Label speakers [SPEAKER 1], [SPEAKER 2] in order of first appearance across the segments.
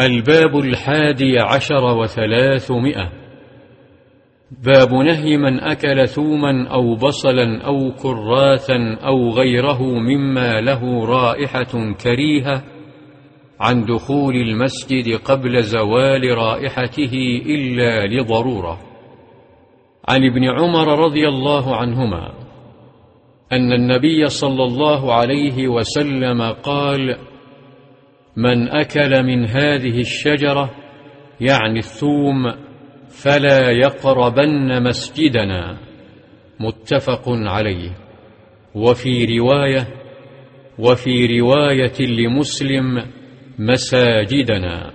[SPEAKER 1] الباب الحادي عشر وثلاثمائة. باب نهي من أكل ثوما أو بصلا أو كراثا أو غيره مما له رائحة كريهة عن دخول المسجد قبل زوال رائحته إلا لضرورة. عن ابن عمر رضي الله عنهما أن النبي صلى الله عليه وسلم قال من أكل من هذه الشجرة يعني الثوم فلا يقربن مسجدنا. متفق عليه. وفي رواية وفي رواية لمسلم مساجدنا.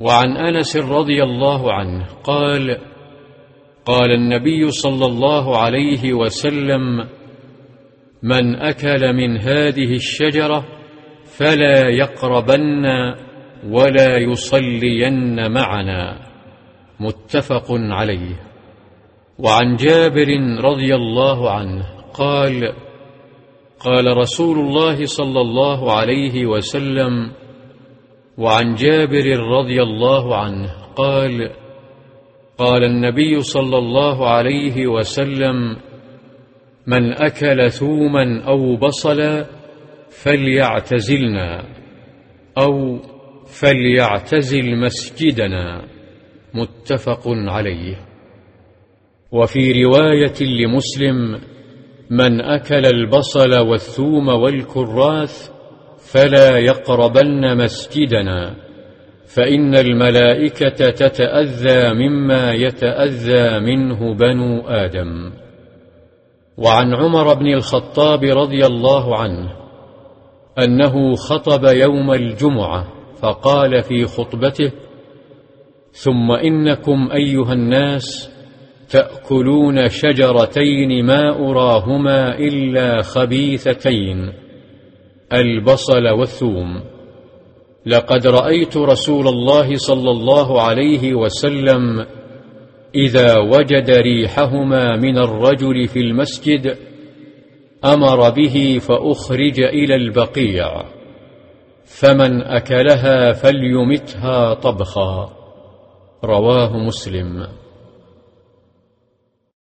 [SPEAKER 1] وعن أنس رضي الله عنه قال قال النبي صلى الله عليه وسلم من أكل من هذه الشجرة فلا يقربن ولا يصلين معنا. متفق عليه. وعن جابر رضي الله عنه قال قال رسول الله صلى الله عليه وسلم وعن جابر رضي الله عنه قال قال النبي صلى الله عليه وسلم من أكل ثوما أو بصلا فليعتزلنا أو فليعتزل مسجدنا متفق عليه. وفي رواية لمسلم من أكل البصل والثوم والكراث فلا يقربن مسجدنا فإن الملائكة تتأذى مما يتأذى منه بنو آدم. وعن عمر بن الخطاب رضي الله عنه أنه خطب يوم الجمعة فقال في خطبته ثم إنكم أيها الناس تأكلون شجرتين ما أراهما إلا خبيثتين البصل والثوم. لقد رأيت رسول الله صلى الله عليه وسلم إذا وجد ريحهما من الرجل في المسجد أمر به فأخرج إلى البقيع فمن أكلها فليمتها طبخا رواه مسلم.